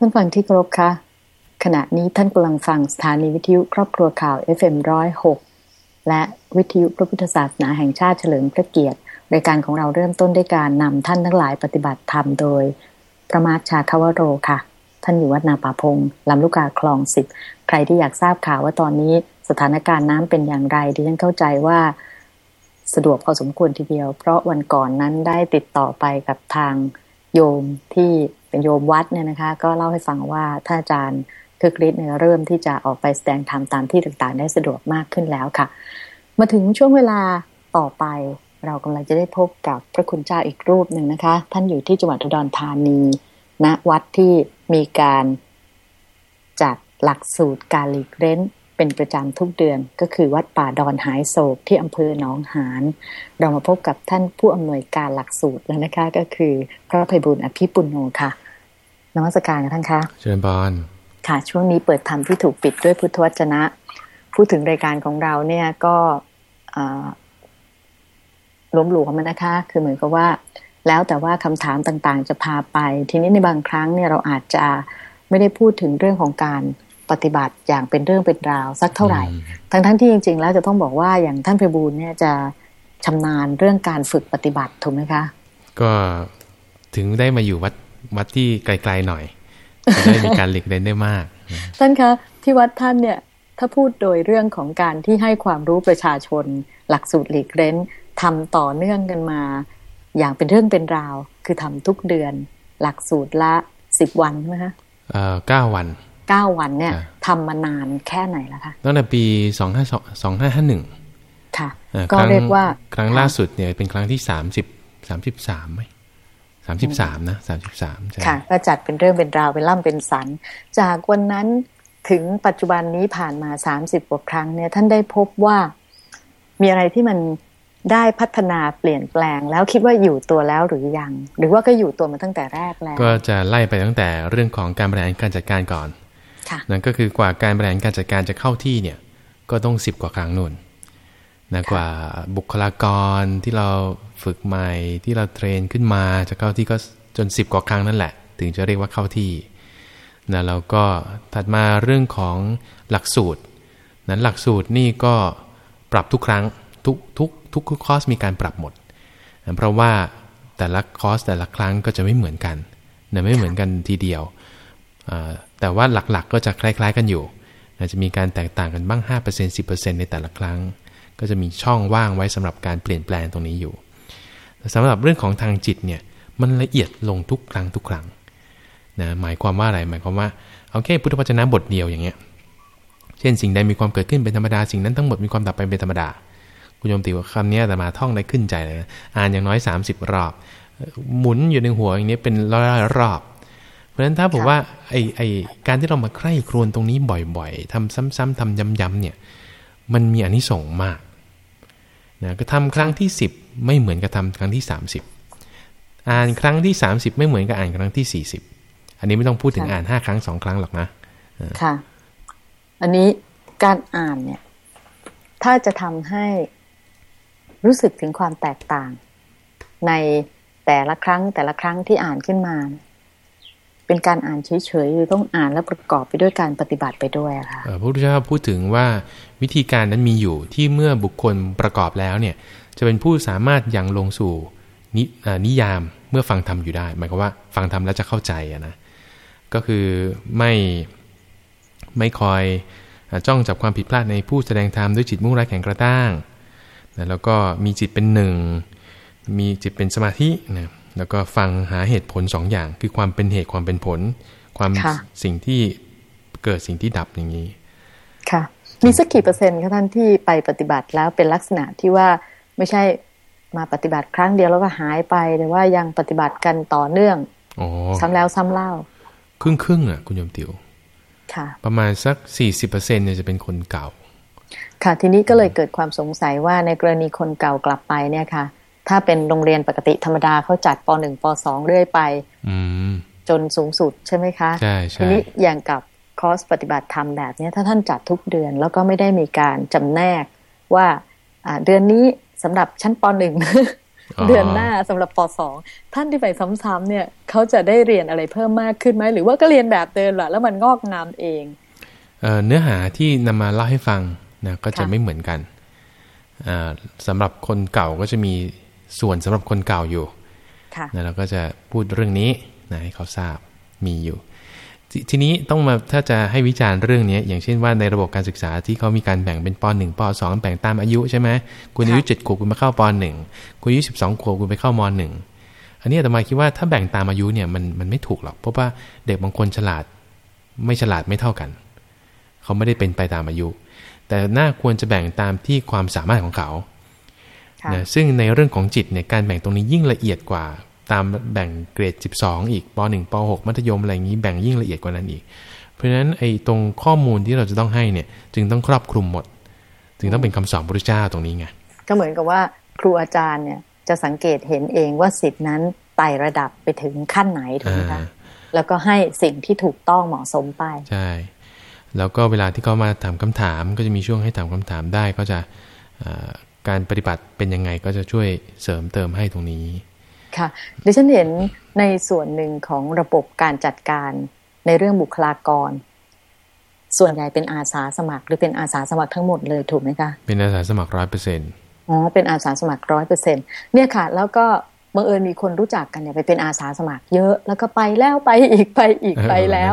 ท่านฟังที่เคารพคะขณะนี้ท่านกำลังฟังสถานีวิทยุครอบครัวข่าว FM106 และวิทยุพระพุทธศาสนาแห่งชาติเฉลิมพระเกียรติรายการของเราเริ่มต้นด้วยการนำท่านทั้งหลายปฏิบัติธรรมโดยพระมาชาคาวโรค่ะ ท่านอยู่วัดนาป่าพงลำลูกกาคลองสิบใครที่อยากทราบข่าวว่าตอนนี้สถานการณ์น้ำเป็นอย่างไรดิฉันเข้าใจว่าสะดวกพอสมควรทีเดียว เพราะวันก่อนนั้นได้ติดต่อไปกับทางโยมที่ เป็นโยมวัดเนี่ยนะคะ ก็เล่าให้ฟังว่าท่านอาจารย์คึกฤทธิ์เนี่ยเริ่มที่จะออกไปแสดงธรรมตามที่ต่างๆ ได้สะดวกมากขึ้นแล้วค่ะ มาถึงช่วงเวลาต่อไปเรากำลังจะได้พบกับพระคุณเจ้าอีกรูปหนึ่งนะคะ ท่านอยู่ที่จังหวัดอุดรธานีณนะวัดที่มีการจัดหลักสูตรการหลีกเล้น เป็นประจำทุกเดือนก็คือวัดป่าดอนหายโศกที่อำเภอหนองหานเรามาพบกับท่านผู้อำนวยการหลักสูตรแล้วนะคะ ก็คือพระภัยบุญอภิปุณโญค่ะนมัสการกันท่านคะเชิญบอนค่ะ ช่วงนี้เปิดธรรมที่ถูกปิดด้วยพุทธวจนะ พูดถึงรายการของเราเนี่ยก็ล้มหลวมมันนะคะ คือเหมือนกับว่า แล้วแต่ว่าคำถามต่างๆ จะพาไป ทีนี้ในบางครั้งเนี่ยเราอาจจะไม่ได้พูดถึงเรื่องของการ ปฏิบัติอย่างเป็นเรื่องเป็นราวสักเท่าไหร่ ทั้งทั้งที่จริง ๆ แล้วจะต้องบอกว่าอย่างท่านเพบูลเนี่ยจะชำนาญเรื่องการฝึกปฏิบัติถูกไหมคะ ก็ถึงได้มาอยู่วัดวัดที่ไกลๆหน่อยจะได้มีการหลีกเล่นได้มาก ท่านคะที่วัดท่านเนี่ยถ้าพูดโดยเรื่องของการที่ให้ความรู้ประชาชน หลักสูตรหลีกเล่นทำต่อเนื่องกันมา อย่างเป็นเรื่องเป็นราว คือทำทุกเดือน หลักสูตรละสิบวันใช่ไหมคะเอ่อเก้าวัน เก้าวันเนี่ยทำมานานแค่ไหนแล้วคะตั้งแต่ปีสองห้าสองห้าห้าหนึ่งค่ะก็เรียกว่าครั้งล่าสุดเนี่ยเป็นครั้งที่สามสิบสามสิบสามไหมสามสิบสามนะสามสิบสามค่ะก็จัดเป็นเรื่องเป็นราวเป็นล่ำเป็นสัน จากวันนั้นถึงปัจจุบันนี้ผ่านมาสามสิบกว่าครั้งเนี่ยท่านได้พบว่ามีอะไรที่มันได้พัฒนาเปลี่ยนแปลง แล้วคิดว่าอยู่ตัวแล้วหรือยัง หรือว่าก็อยู่ตัวมาตั้งแต่แรกแล้ว ก็จะไล่ไปตั้งแต่เรื่องของการบริหารการจัดการก่อน นั่นก็คือกว่าการบริหารการจัดการจะเข้าที่เนี่ยก็ต้องสิบกว่าครั้งนู่นนะกว่าบุคลากรที่เราฝึกใหม่ที่เราเทรนขึ้นมาจะเข้าที่ก็จนสิบกว่าครั้งนั่นแหละ ถึงจะเรียกว่าเข้าที่นะแล้วก็ถัดมาเรื่องของหลักสูตรนั้นหลักสูตรนี่ก็ปรับทุกครั้งทุกทุกทุกคอร์สมีการปรับหมด เพราะว่าแต่ละคอร์สแต่ละครั้งก็จะไม่เหมือนกันนะไม่เหมือนกันทีเดียว แต่ว่าหลักๆก็จะคล้าย ๆ กันอยู่จะมีการแตกต่างกันบ้าง 5% 10%ในแต่ละครั้ง ก็จะมีช่องว่างไว้สำหรับการเปลี่ยนแปลงตรงนี้อยู่สำหรับเรื่องของทางจิตเนี่ยมันละเอียดลงทุกครั้งทุกครั้งนะหมายความว่าอะไรหมายความว่าเอาแค่พุทธวจนะบทเดียวอย่างเงี้ยเช่นสิ่งใดมีความเกิดขึ้นเป็นธรรมดาสิ่งนั้นทั้งหมดมีความดับไปเป็นธรรมดาคุณโยมติว่าคำนี้แต่มาท่องได้ขึ้นใจเลยอ่านอย่างน้อย 30 รอบ หมุนอยู่ในหัวอย่างนี้เป็นร้อยรอบ ราะฉะนั้นถ้าบอกว่าไอไอการที่เรามาใคร่ครวญตรงนี้บ่อยๆทำซ้ำๆทำย้ำๆเนี่ย มันมีอนิสงส์มากนะก็ทำครั้งที่สิบไม่เหมือนกับทำครั้งที่สามสิบอ่านครั้งที่สามสิบไม่เหมือนกับอ่านครั้งที่สี่สิบอันนี้ไม่ต้องพูดถึงอ่านห้าครั้งสองครั้งหรอกนะค่ะ อันนี้การอ่านเนี่ย ถ้าจะทำให้รู้สึกถึงความแตกต่าง ในแต่ละครั้งแต่ละครั้งที่อ่านขึ้นมาเเป็นการอ่านเฉยๆหรือต้องอ่านแล้วประกอบไปด้วยการปฏิบัติไปด้วยค่ะพระพุทธเจ้าพูดถึงว่าวิธีการนั้นมีอยู่ที่เมื่อบุคคลประกอบแล้วเนี่ยจะเป็นผู้สามารถยังลงสู่นนิยามเมื่อฟังธรรมอยู่ได้ หมายความว่าฟังธรรมแล้วจะเข้าใจนะก็คือไม่ไม่คอยจ้องจับความผิดพลาดในผู้แสดงธรรมด้วยจิตมุ่งร้ายแข็งกระด้างแล้วก็มีจิตเป็นหนึ่ง มีจิตเป็นสมาธินะ แล้วก็ฟังหาเหตุผลสองอย่าง คือความเป็นเหตุความเป็นผล ความสิ่งที่เกิดสิ่งที่ดับอย่างนี้ ค่ะ มีสักกี่เปอร์เซ็นต์คะท่านที่ไปปฏิบัติแล้วเป็นลักษณะที่ว่าไม่ใช่มาปฏิบัติครั้งเดียวแล้วก็หายไปแต่ว่ายังปฏิบัติกันต่อเนื่องอซ้ำแล้วซ้ำเล่า ครึ่งครึ่งอะ คุณยมติวค่ะ ประมาณสักสี่สิบเปอร์เซ็นเนี่ยจะเป็นคนเก่า ค่ะ ทีนี้ก็เลยเกิดความสงสัยว่าในกรณีคนเก่ากลับไปเนี่ยค่ะ ถ้าเป็นโรงเรียนปกติธรรมดาเขาจัดปหนึ่งปสองเรื่อยไปจนสูงสุดใช่ไหมคะใช่ใช่ทีนี้อย่างกับคอร์สปฏิบัติธรรมแบบนี้ถ้าท่านจัดทุกเดือน แล้วก็ไม่ได้มีการจำแนกว่าเดือนนี้สำหรับชั้นปหนึ่งเดือนหน้าสำหรับปสองท่านที่ไปซ้ำๆเนี่ยเขาจะได้เรียนอะไรเพิ่มมากขึ้นไหมหรือว่าก็เรียนแบบเดิมแหละแล้วมันงอกงามเองเนื้อหาที่นำมาเล่าให้ฟังนะก็จะไม่เหมือนกันสำหรับคนเก่าก็จะมี ส่วนสำหรับคนเก่าอยู่นะเราก็จะพูดเรื่องนี้นะให้เขาทราบมีอยู่ททีนี้ต้องมาถ้าจะให้วิจารณ์เรื่องนี้อย่างเช่นว่าในระบบการศึกษาที่เขามีการแบ่งเป็นป .1 ป .2 แบ่งตามอายุใช่ไหมคุณอายุเจ็ดขวบคุณมาเข้าป .1 คุณอายุสิบสองขวบคุณไปเข้าม .1 อันนี้อาตมาคิดว่าถ้าแบ่งตามอายุเนี่ยมันมันไม่ถูกหรอกเพราะว่าเด็กบางคนฉลาดไม่ฉลาดไม่เท่ากัน เขาไม่ได้เป็นไปตามอายุ แต่น่าควรจะแบ่งตามที่ความสามารถของเขา นะซึ่งในเรื่องของจิตเนี่ยการแบ่งตรงนี้ยิ่งละเอียดกว่า ตามแบ่งเกรด 12 อีกป .1 ป .6 มัธยมอะไรอย่างนี้แบ่งยิ่งละเอียดกว่านั้นอีก เพราะฉะนั้นไอ้ตรงข้อมูลที่เราจะต้องให้เนี่ย จึงต้องครอบคลุมหมด จึงต้องเป็นคำสอนพระเจ้าตรงนี้ไงก็เหมือนกับว่าครูอาจารย์เนี่ยจะสังเกตเห็นเองว่าสิทธินั้นไต่ระดับไปถึงขั้นไหนถูกไหมคะแล้วก็ให้สิ่งที่ถูกต้องเหมาะสมไปใช่แล้วก็เวลาที่เขามาถามคำถามก็จะมีช่วงให้ถามคำถามได้ก็จะ การปฏิบัติเป็นยังไงก็จะช่วยเสริมเติมให้ตรงนี้ ค่ะดิฉันเห็นในส่วนหนึ่งของระบบการจัดการในเรื่องบุคลากร ส่วนใหญ่เป็นอาสาสมัคร หรือเป็นอาสาสมัครทั้งหมดเลยถูกไหมคะเป็นอาสาสมัครร้อยเปอร์เซ็นต์อ๋อเป็นอาสาสมัครร้อยเปอร์เซ็นเนี่ยค่ะ แล้วก็บังเอิญมีคนรู้จักกันเนี่ยไปเป็นอาสาสมัครเยอะแล้วก็ไปแล้วไปอีกไปอีกไปแล้ว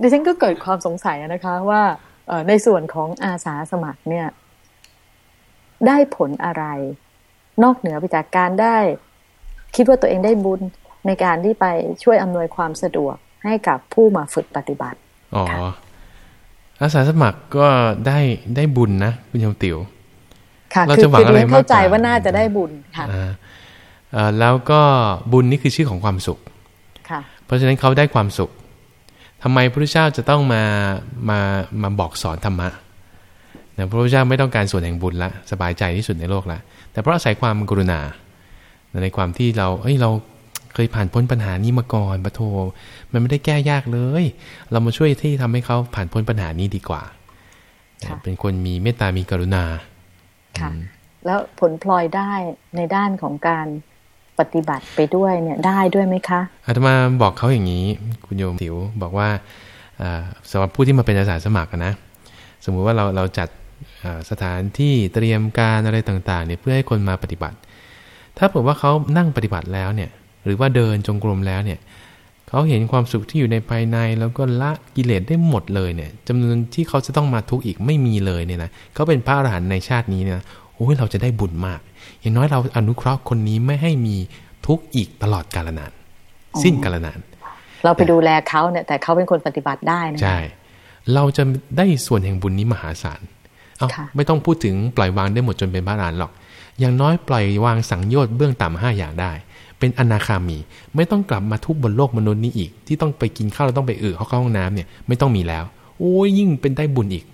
ดิฉันก็เกิดความสงสัยนะคะว่าในส่วนของอาสาสมัครเนี่ย ได้ผลอะไร นอกเหนือไปจากการได้ คิดว่าตัวเองได้บุญในการที่ไปช่วยอำนวยความสะดวกให้กับผู้มาฝึกปฏิบัติอ๋ออาสาสมัครก็ได้ได้บุญนะคุณยมติ๋วค่ะเราจะหวังอะไรมากเข้าใจว่าน่าจะได้บุญค่ะแล้วก็บุญนี่คือชื่อของความสุขค่ะ เพราะฉะนั้นเขาได้ความสุขทำไมพระพุทธเจ้าจะต้องมามามาบอกสอนธรรมะ นะพระพุทธเจ้าไม่ต้องการส่วนแห่งบุญละสบายใจที่สุดในโลกละแต่เพราะอาศัยความกรุณา ในความที่เราเอ้ยเราเคยผ่านพ้นปัญหานี้มาก่อนปะโทมันไม่ได้แก้ยากเลย เรามาช่วยที่ทำให้เขาผ่านพ้นปัญหานี้ดีกว่า เป็นคนมีเมตตามีกรุณาค่ะแล้วผลพลอยได้ในด้านของการปฏิบัติไปด้วยเนี่ยได้ด้วยไหมคะอาตมาบอกเขาอย่างนี้ คุณโยมถิวบอกว่าสำหรับผู้ที่มาเป็นอาสาสมัครนะ สมมุติว่าเราเราจัด สถานที่เตรียมการอะไรต่างๆเนี่ยเพื่อให้คนมาปฏิบัติ ถ้าบอกว่าเขานั่งปฏิบัติแล้วเนี่ยหรือว่าเดินจงกรมแล้วเนี่ยเขาเห็นความสุขที่อยู่ในภายในแล้วก็ละกิเลสได้หมดเลยเนี่ยจำนวนที่เขาจะต้องมาทุกข์อีกไม่มีเลยเนี่ยนะเขาเป็นพระอรหันต์ในชาตินี้เนี่ยโอ้ยเราจะได้บุญมาก อย่างน้อยเราอนุเคราะห์คนนี้ไม่ให้มีทุกข์อีกตลอดกาลนาน สิ้นกาลนาน เราไปดูแลเขาเนี่ยแต่เขาเป็นคนปฏิบัติได้นะใช่เราจะได้ส่วนแห่งบุญนี้มหาศาล เอาไม่ต้องพูดถึงปล่อยวางได้หมดจนเป็นพระอรหันต์หรอก อย่างน้อยปล่อยวางสังโยชน์เบื้องต่ำห้าอย่างได้ เป็นอนาคามี ไม่ต้องกลับมาทุบบนโลกมนุษย์นี้อีก ที่ต้องไปกินข้าวเราต้องไปอึเข้าห้องน้ำเนี่ยไม่ต้องมีแล้ว โอ้ยยิ่งเป็นได้บุญอีก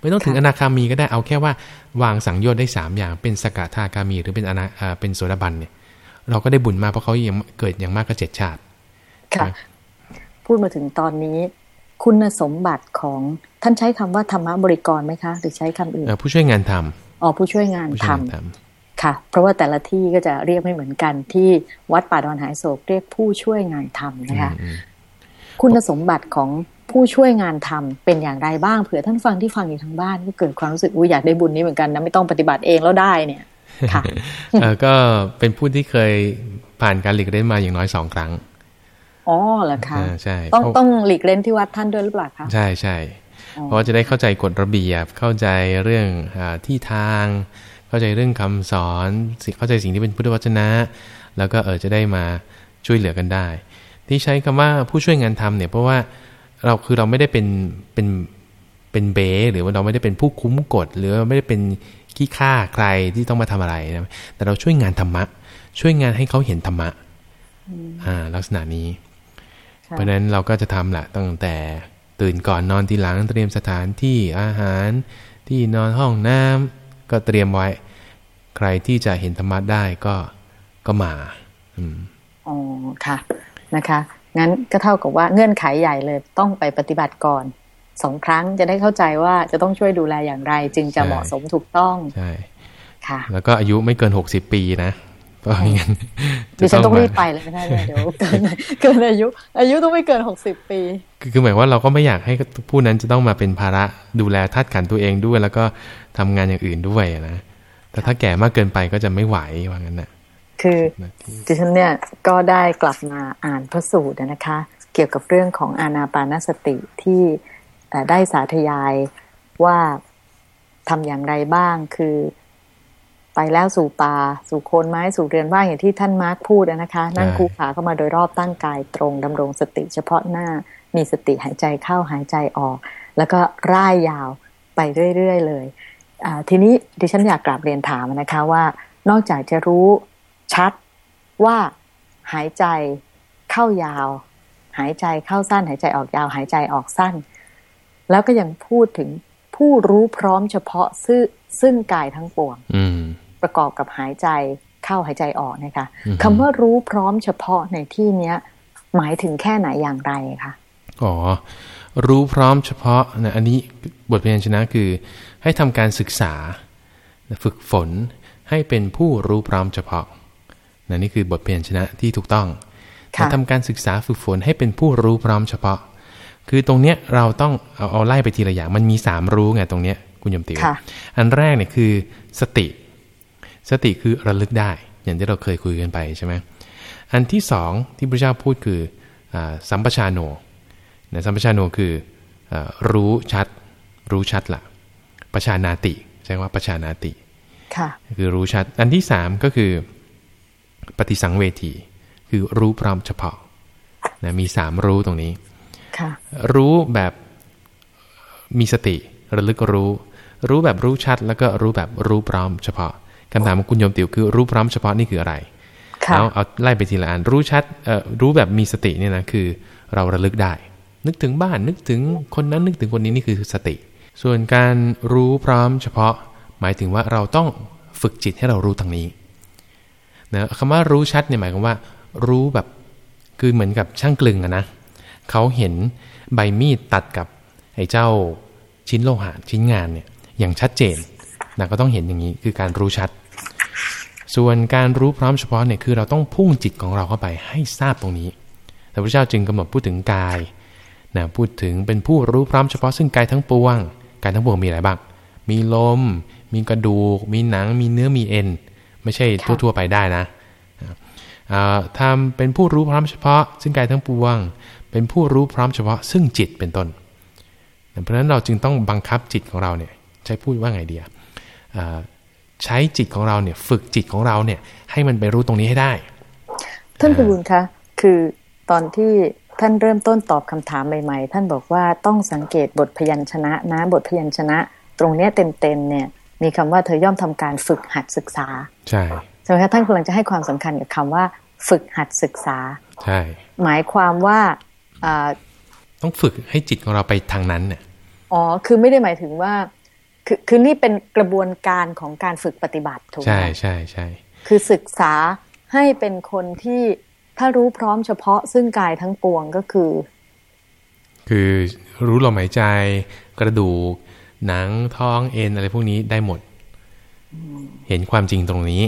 ไม่ต้องถึงอนาคามีก็ได้เอาแค่ว่าวางสังโยชน์ได้สามอย่าง เป็นสกทาคามี หรือเป็นอนาเป็นโสดาบันเนี่ย เราก็ได้บุญมาเพราะเขายังเกิดอย่างมากก็เจ็ดชาติค่ะพูดมาถึงตอนนี้ คุณสมบัติของ ท่านใช้คำว่าธรรมบริกรไหมคะ หรือใช้คำอื่นผู้ช่วยงานทำอ๋อผู้ช่วยงานทำค่ะ เพราะว่าแต่ละที่ก็จะเรียกไม่เหมือนกันที่วัดป่าดอนหายโศกเรียกผู้ช่วยงานทำนะคะคุณสมบัติของผู้ช่วยงานทำเป็นอย่างไรบ้างเผื่อท่านฟังที่ฟังอยู่ทางบ้านก็เกิดความรู้สึกอุ้ยอยากได้บุญนี้เหมือนกันนะไม่ต้องปฏิบัติเองแล้วได้เนี่ยค่ะก็เป็นผู้ที่เคยผ่านการหลีกเล่นมาอย่างน้อยสองครั้งอ๋อเหรอคะใช่ต้องต้องหลีกเล่นที่วัดท่านด้วยหรือเปล่าคะใช่ใช่ เพราะจะได้เข้าใจกฎระเบียบ เข้าใจเรื่องอที่ทาง เข้าใจเรื่องคำสอน เข้าใจสิ่งที่เป็นพุทธวจนะ แล้วก็เออจะได้มาช่วยเหลือกันได้ ที่ใช้คำว่าผู้ช่วยงานทำเนี่ยเพราะว่าเราคือเราไม่ได้เป็นเป็นเป็นเบหรือว่าเราไม่ได้เป็นผู้คุ้มกฎหรือไม่ได้เป็นขี้ข้าใครที่ต้องมาทำอะไรนะแต่เราช่วยงานธรรมะ ช่วยงานให้เขาเห็นธรรมะอ่าลักษณะนี้ เพราะฉะนั้นเราก็จะทำแหละตั้งแต่ ตื่นก่อนนอนทีหลังเตรียมสถานที่อาหารที่นอนห้องน้ำก็เตรียมไว้ ใครที่จะเห็นธรรมะได้ก็ก็มาอ๋อค่ะนะคะ งั้นก็เท่ากับว่าเงื่อนไขใหญ่เลยต้องไปปฏิบัติก่อนสองครั้งจะได้เข้าใจว่าจะต้องช่วยดูแลอย่างไร จึงจะเหมาะสมถูกต้องใช่ค่ะ แล้วก็อายุไม่เกินหกสิบปีนะ เพราะงั้นดิฉันต้องรีบไปเลยไม่ได้เดี๋ยวเกินเกินอายุ อายุต้องไม่เกินหกสิบปี คือหมายว่าเราก็ไม่อยากให้ผู้นั้นจะต้องมาเป็นภาระดูแลทัดขันตัวเองด้วย แล้วก็ทำงานอย่างอื่นด้วยนะแต่ถ้าแก่มากเกินไปก็จะไม่ไหวว่างั้นนะคือดิฉันเนี่ยก็ได้กลับมาอ่านพระสูตรนะคะ เกี่ยวกับเรื่องของอานาปานสติที่ได้สาธยายว่าทำอย่างไรบ้างคือ ไปแล้วสู่ป่า สู่โคนไม้สู่เรือนว่างอย่างที่ท่านมาร์คพูดนะคะ นั่งคูขาเข้ามาโดยรอบตั้งกายตรงดำรงสติเฉพาะหน้ามีสติหายใจเข้าหายใจออก แล้วก็ร่ายยาวไปเรื่อย ๆ เลย ทีนี้ดิฉันอยากกลับเรียนถามนะคะว่า นอกจากจะรู้ชัดว่าหายใจเข้ายาว หายใจเข้าสั้น หายใจออกยาว หายใจออกสั้น แล้วก็ยังพูดถึงผู้รู้พร้อมเฉพาะซึ่งซึ่งกายทั้งปวง ประกอบกับหายใจเข้าหายใจออกนะคะคำว่ารู้พร้อมเฉพาะในที่เนี้ย หมายถึงแค่ไหนอย่างไรคะอ๋อรู้พร้อมเฉพาะนะอันนี้บทเรียนชนะคือ ให้ทำการศึกษา ฝึกฝนให้เป็นผู้รู้พร้อมเฉพาะนะนี่คือบทเรียนชนะที่ถูกต้องถ้าทำการศึกษาฝึกฝนให้เป็นผู้รู้พร้อมเฉพาะ คือตรงเนี้ยเราต้องเอาเอาไล่ไปทีละอย่างมันมีสามรู้ไงตรงเนี้ยคุณยมติวอันแรกเนี่ยคือสติ สติคือระลึกได้ อย่างที่เราเคยคุยกันไปใช่ไหมอันที่สองที่พระเจ้าพูดคืออสัมปชานโนนะสัมปชานโนคืออรู้ชัด รู้ชัดละประชานาติใช่ว่าประชานาติคือรู้ชัด อันที่สามก็คือปฏิสังเวที คือรู้พร้อมเฉพาะนะมีสามรู้ตรงนี้รู้แบบมีสติระลึกรู้ รู้แบบรู้ชัด แล้วก็รู้แบบรู้พร้อมเฉพาะ คำถามของคุณโยมติ๋วคือรู้พร้อมเฉพาะนี่คืออะไรแล้วเอาไล่ไปทีละอันรู้ชัดเอ่อรู้แบบมีสติเนี่ยนะคือ เราระลึกได้ นึกถึงบ้านนึกถึงคนนั้นนึกถึงคนนี้นี่คือสติ ส่วนการรู้พร้อมเฉพาะ หมายถึงว่าเราต้องฝึกจิตให้เรารู้ทางนี้นะคำว่ารู้ชัดเนี่ยหมายความว่า รู้แบบคือเหมือนกับช่างกลึงอะนะเขาเห็นใบมีดตัดกับไอ้เจ้าชิ้นโลหะชิ้นงานเนี่ยอย่างชัดเจน นะก็ต้องเห็นอย่างนี้คือการรู้ชัด ส่วนการรู้พร้อมเฉพาะเนี่ยคือเราต้องพุ่งจิตของเราเข้าไปให้ทราบตรงนี้พระพุทธเจ้าจึงกำหนดพูดถึงกายนะพูดถึงเป็นผู้รู้พร้อมเฉพาะซึ่งกายทั้งปวง กายทั้งปวงมีอะไรบ้าง มีลม มีกระดูก มีหนัง มีเนื้อ มีเอ็น ไม่ใช่ทั่วๆไปได้นะทำเป็นผู้รู้พร้อมเฉพาะ ซึ่งกายทั้งปวง เป็นผู้รู้พร้อมเฉพาะ ซึ่งจิตเป็นต้น เพราะฉะนั้นเราจึงต้องบังคับจิตของเราเนี่ยใช้พูดว่าไงเดีย ใช้จิตของเราเนี่ย ฝึกจิตของเราเนี่ย ให้มันไปรู้ตรงนี้ให้ได้ ท่านคุณคะคือตอนที่ท่านเริ่มต้นตอบคำถามใหม่ ๆ ท่านบอกว่าต้องสังเกตบทพยัญชนะนะบทพยัญชนะ ตรงเนี้ยเต็มๆเนี่ย มีคำว่าเธอย่อมทำการฝึกหัดศึกษา ใช่ใช่ไหมคะท่านกำลังจะให้ความสำคัญกับคำว่า ฝึกหัดศึกษา ใช่ หมายความว่าต้องฝึกให้จิตของเราไปทางนั้นเนี่ยอ๋อคือไม่ได้หมายถึงว่า คือคือนี่เป็นกระบวนการของการฝึกปฏิบัติถูกไหมใช่ใช่ใช่คือศึกษาให้เป็นคนที่ถ้ารู้พร้อมเฉพาะซึ่งกายทั้งปวงก็คือ คือรู้ลมหายใจกระดูก หนังท้องเอ็นอะไรพวกนี้ได้หมด เห็นความจริงตรงนี้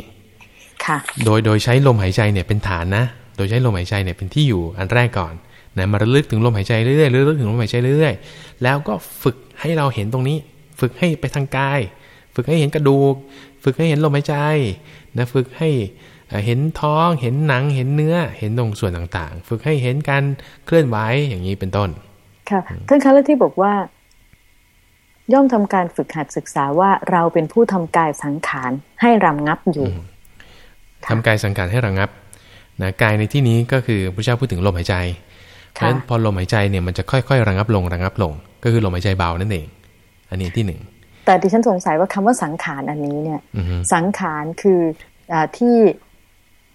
ค่ะ โดยโดยใช้ลมหายใจเนี่ยเป็นฐานนะ โดยใช้ลมหายใจเนี่ยเป็นที่อยู่อันแรกก่อนนะมาระลึกถึงลมหายใจเรื่อยๆระลึกถึงลมหายใจเรื่อยๆแล้วก็ฝึกให้เราเห็นตรงนี้ ฝึกให้ไปทางกาย ฝึกให้เห็นกระดูก ฝึกให้เห็นลมหายใจนะฝึกให้เห็นท้องเห็นหนังเห็นเนื้อเห็นตรงส่วนต่างๆ ฝึกให้เห็นการเคลื่อนไหวอย่างนี้เป็นต้น ค่ะท่านคะแล้วที่บอกว่า ย่อมทำการฝึกหัดศึกษาว่าเราเป็นผู้ทำกายสังขารให้รำงับอยู่ทำกายสังขารให้ระงับนะกายในที่นี้ก็คือพระเจ้าพูดถึงลมหายใจเพราะฉะนั้นพอลมหายใจเนี่ยมันจะค่อยๆ ระงับลงระงับลง ก็คือลมหายใจเบานั่นเอง อันนี้ที่หนึ่งแต่ดิฉันสงสัยว่าคำว่าสังขารอันนี้เนี่ย สังขารคืออที่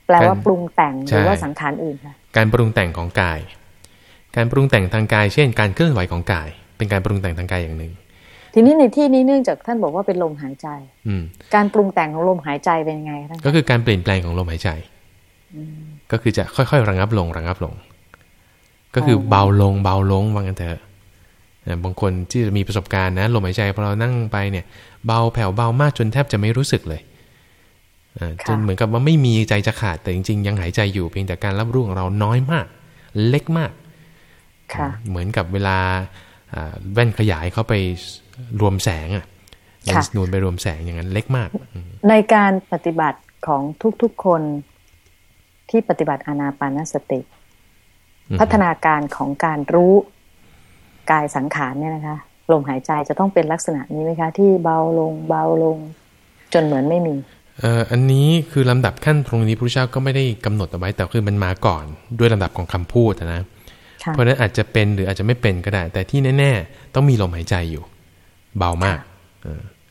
แปลว่าปรุงแต่งหรือว่าสังขารอื่นคะการปรุงแต่งของกาย การปรุงแต่งทางกาย เช่น การเคลื่อนไหวของกาย เป็นการปรุงแต่งทางกายอย่างหนึ่ง ทีนี้ในที่นี้เนื่องจากท่านบอกว่าเป็นลมหายใจ อืการปรุงแต่งของลมหายใจเป็นยังไงท่านก็คือการเปลี่ยนแปลงของลมหายใจก็คือจะค่อยๆระงับลงระงับลง ก็คือเบาลงเบาลงว่างั้นเถอะ บางคนที่มีประสบการณ์นะลมหายใจพอเรานั่งไปเนี่ย เบาแผ่วเบามากจนแทบจะไม่รู้สึกเลยจนเหมือนกับว่าไม่มีใจจะขาดแต่จริง ๆ ยังหายใจอยู่เพียงแต่การรับรู้ของเราน้อยมาก เล็กมากเหมือนกับเวลาแว่นขยายเข้าไปรวมแสงอะเลนส์นูนไปรวมแสงอย่างนั้นเล็กมาก ในการปฏิบัติของทุกๆคนที่ปฏิบัติอานาปานสติ พัฒนาการของการรู้ กายสังขารเนี่ยนะคะลมหายใจจะต้องเป็นลักษณะนี้ไหมคะ ที่เบาลงเบาลง จนเหมือนไม่มีเอ่ออันนี้คือลำดับขั้นตรงนี้พระเจ้าก็ไม่ได้กำหนดเอาไว้แต่คือมันมาก่อนด้วยลำดับของคำพูดนะเพราะฉะนั้นอาจจะเป็นหรืออาจจะไม่เป็นก็ได้ แต่ที่แน่ ๆ ต้องมีลมหายใจอยู่ เบามาก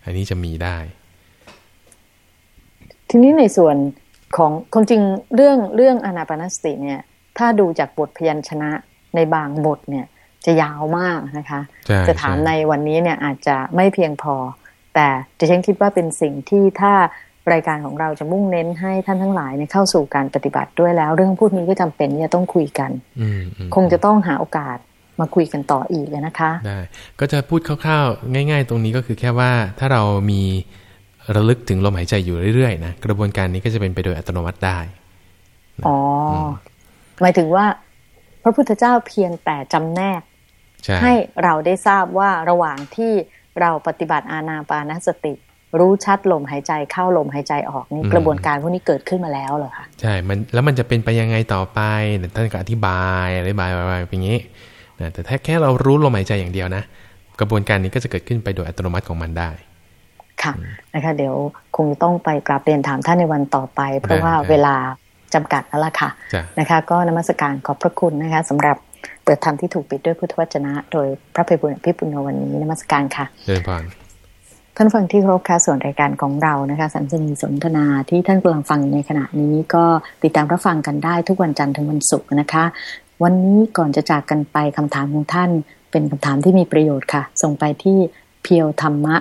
อันนี้จะมีได้ ทีนี้ในส่วนของความจริงเรื่องเรื่องอนาปานสติเนี่ย ถ้าดูจากบทพยัญชนะในบางบทเนี่ย จะยาวมากนะคะ จะถามในวันนี้เนี่ยอาจจะไม่เพียงพอ แต่จะฉันคิดว่าเป็นสิ่งที่ถ้ารายการของเราจะมุ่งเน้นให้ท่านทั้งหลายเนี่ยเข้าสู่การปฏิบัติด้วยแล้ว เรื่องพูดนี้ก็จำเป็นที่จะต้องคุยกันคงจะต้องหาโอกาสมาคุยกันต่ออีกนะคะได้ก็จะพูดคร่าวๆ ง่าย ๆ ตรงนี้ก็คือแค่ว่าถ้าเรามีระลึกถึงลมหายใจอยู่เรื่อยๆนะกระบวนการนี้ก็จะเป็นไปโดยอัตโนมัติได้อ๋อหมายถึงว่า พระพุทธเจ้าเพียงแต่จำแนก ให้เราได้ทราบว่าระหว่างที่เราปฏิบัติอาณาปานสติ รู้ชัดลมหายใจเข้าลมหายใจออกนี่กระบวนการพวกนี้เกิดขึ้นมาแล้วเหรอคะใช่มันแล้วมันจะเป็นไปยังไงต่อไปท่านก็อธิบายอธิบายไปเป็นอย่างนี้นะแต่ถ้าแค่เรารู้ลมหายใจอย่างเดียวนะ กระบวนการนี้ก็จะเกิดขึ้นไปโดยอัตโนมัติของมันได้ค่ะนะคะ เดี๋ยวคงต้องไปกราบเรียนถามท่านในวันต่อไป เพราะว่าเวลาจำกัดแล้วล่ะค่ะนะคะ ก็นมัสการขอบพระคุณนะคะสำหรับ เปิดธรรมที่ถูกปิดด้วยพุทธวจนะ โดยพระเพบุญพิปุณโญวันนี้นมัสการค่ะเดินผ่านท่านฟังที่ครบค่ะส่วนรายการของเรานะคะสันสนีสนทนาที่ท่านกำลังฟังในขณะนี้ก็ติดตามรับฟังกันได้ทุกวันจันทร์ถึงวันศุกร์นะคะ วันนี้ก่อนจะจากกันไปคำถามของท่าน เป็นคำถามที่มีประโยชน์ค่ะ ส่งไปที่ p e o t h a m m a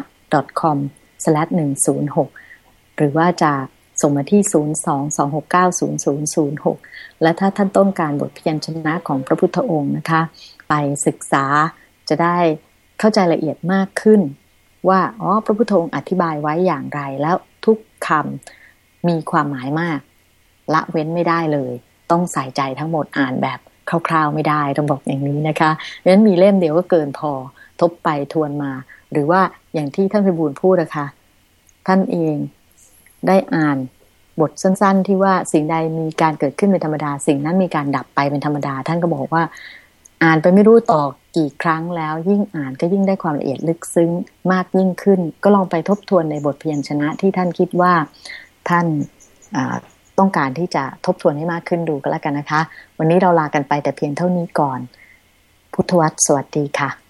com 106หรือว่าจะ ส่งมาที่ 022690006 และถ้าท่านต้องการบทเพียนชนะของพระพุทธองค์นะคะ ไปศึกษาจะได้เข้าใจละเอียดมากขึ้น ว่าอ๋อพระพุทธองค์อธิบายไว้อย่างไรแล้วทุกคำมีความหมายมาก ละเว้นไม่ได้เลย ต้องใส่ใจทั้งหมดอ่านแบบคร่าวๆไม่ได้ต้องบอกอย่างนี้นะคะดังนั้นมีเล่มเดียวก็เกินพอทบไปทวนมา หรือว่าอย่างที่ท่านพิบูลพูดนะคะ ท่านเอง ได้อ่านบทสั้น ๆ ที่ว่าสิ่งใดมีการเกิดขึ้นเป็นธรรมดา สิ่งนั้นมีการดับไปเป็นธรรมดา ท่านก็บอกว่า อ่านไปไม่รู้ต่อกี่ครั้งแล้ว ยิ่งอ่านก็ยิ่งได้ความละเอียดลึกซึ้งมากยิ่งขึ้น ก็ลองไปทบทวนในบทเพียนชนะที่ท่านคิดว่าท่านต้องการที่จะทบทวนให้มากขึ้นดูก็แล้วกันนะคะ วันนี้เราลากันไปแต่เพียงเท่านี้ก่อน พุทธวัตรสวัสดีค่ะ